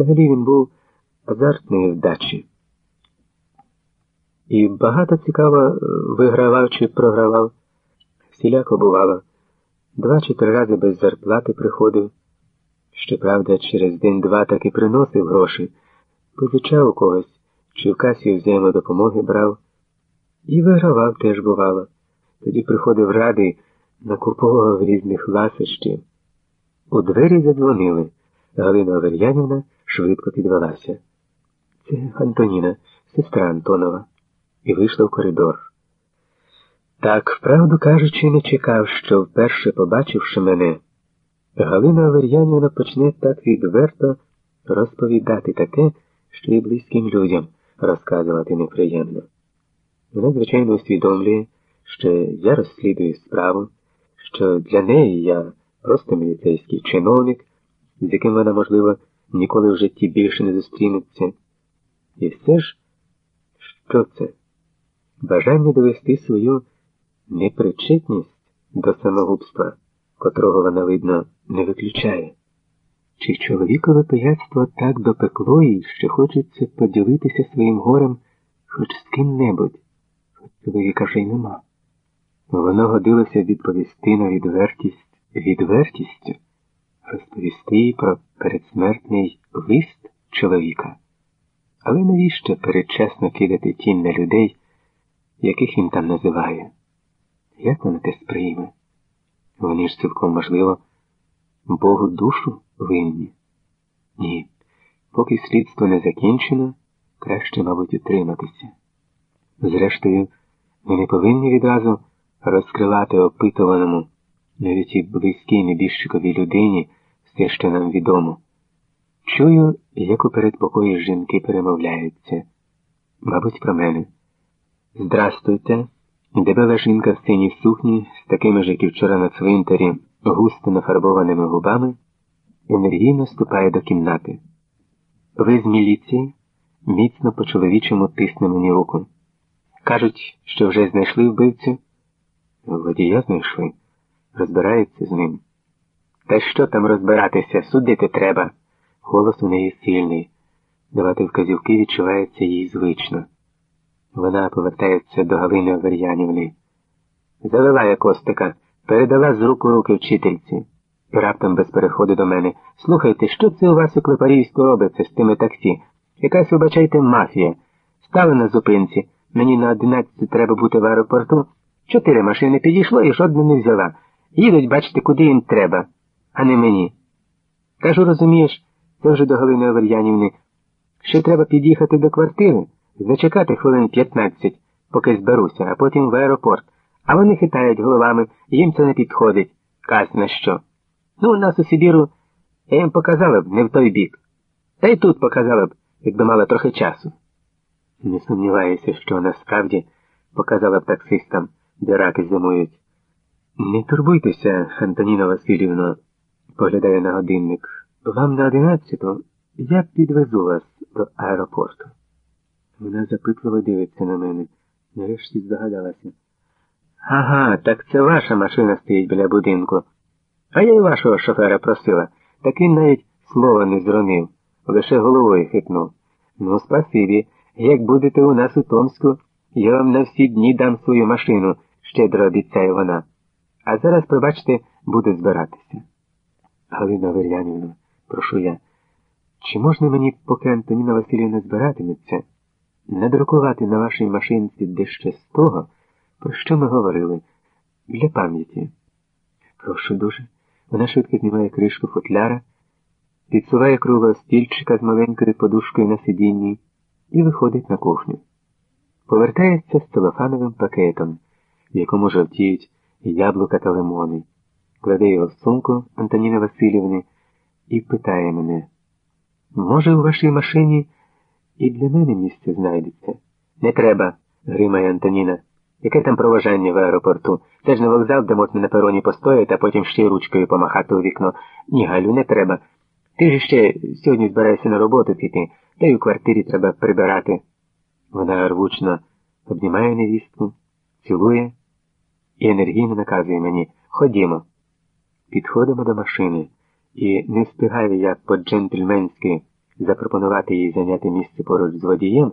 Взагалі він був азартної вдачі. І багато цікаво е, вигравав чи програвав, всіляко бувало. Два чи три рази без зарплати приходив. Щоправда, через день-два так і приносив гроші, позичав у когось, чи в касі взаємодопомоги брав. І вигравав теж бувало. Тоді приходив радий, накуповував різних ласощів. У двері задзвонили. Галина Авер'янівна швидко підвелася. Це Антоніна, сестра Антонова, і вийшла в коридор. Так, правду кажучи, не чекав, що вперше побачивши мене, Галина Авер'янівна почне так відверто розповідати таке, що і близьким людям розказувати неприємно. Вона, звичайно, усвідомлює, що я розслідую справу, що для неї я просто міліцейський чиновник, з яким вона, можливо, ніколи в житті більше не зустрінеться. І все ж, що це? Бажання довести свою непричетність до самогубства, котрого вона, видно, не виключає. Чи чоловікове пияцтво так допекло їй, що хочеться поділитися своїм горем хоч з ким-небудь, хоч чоловіка вже й нема. Воно годилося відповісти на відвертість відвертістю, розповісти про передсмертний лист чоловіка. Але навіщо передчасно кидати тінь на людей, яких він там називає? Як вона те сприйме? Вони ж цілком можливо Богу душу винні? Ні. Поки слідство не закінчено, краще, мабуть, утриматися. Зрештою, ми не повинні відразу розкривати опитуваному, навіть і близькій небіжчиковій людині все, що нам відомо. Чую, як у передпокої жінки перемовляються. Мабуть, про мене. Здрастуйте. Дебела жінка в синій сукні з такими ж, як і вчора на цвинтарі, густо нафарбованими губами, енергійно ступає до кімнати. Ви з міліції міцно по чоловічому тисне мені руку. Кажуть, що вже знайшли вбивцю. Водія знайшли, розбираються з ним. Та що там розбиратися, судити треба. Голос у неї сильний. Давати вказівки відчувається їй звично. Вона повертається до Галини Авер'янівни. Завела я костика, передала з рук у руки вчительці. І раптом без переходу до мене. Слухайте, що це у вас у Клепарівську робиться з тими таксі? Якась, вибачайте, мафія. Стали на зупинці. Мені на одинадцять треба бути в аеропорту. Чотири машини підійшло і жодну не взяла. Їдуть, бачите, куди їм треба, а не мені. Кажу, розумієш, це вже до Галини Авер'янівни. Ще треба під'їхати до квартири, зачекати хвилин 15, поки зберуся, а потім в аеропорт. А вони хитають головами, їм це не підходить. Кась на що. Ну, нас у Сибіру я їм показала б не в той бік. Та й тут показала б, якби мала трохи часу. Не сумніваюся, що насправді показала б таксистам, де раки зимують. Не турбуйтеся, Антоніна Васильівна, поглядає на годинник. Вам на одинадцяту я підвезу вас до аеропорту. Вона запитливо дивиться на мене, нарешті здогадалася. Ага, так це ваша машина стоїть біля будинку. А я й вашого шофера просила, так він навіть слова не зронив, лише головою хитнув. Ну, спасибі, як будете у нас у Томську, я вам на всі дні дам свою машину, щедро обіцяє вона. А зараз, пробачте, буду збиратися. Галина Вер'янівна, прошу я, чи можна мені, поки Антоніна Васильівна збиратиметься, надрукувати на вашій машинці дещо з того, про що ми говорили, для пам'яті? Прошу дуже. Вона швидко знімає кришку футляра, підсуває круглого стільчика з маленькою подушкою на сидінні і виходить на кухню. Повертається з телефоновим пакетом, в якому жовтіють яблука та лимони, кладе його в сумку Антоніни Васильівни і питає мене, може, у вашій машині і для мене місце знайдеться? Не треба, гримає Антоніна. Яке там проважання в аеропорту? Це ж не вокзал, де можна на пероні постояти, а потім ще й ручкою помахати у вікно. Ні, Галю, не треба. Ти ж ще сьогодні збираєшся на роботу піти, та й у квартирі треба прибирати. Вона рвучно обнімає невістку, цілує і енергійно наказує мені Ходімо. Підходимо до машини, і не встигаю я по-джентльменськи запропонувати їй зайняти місце поруч з водієм.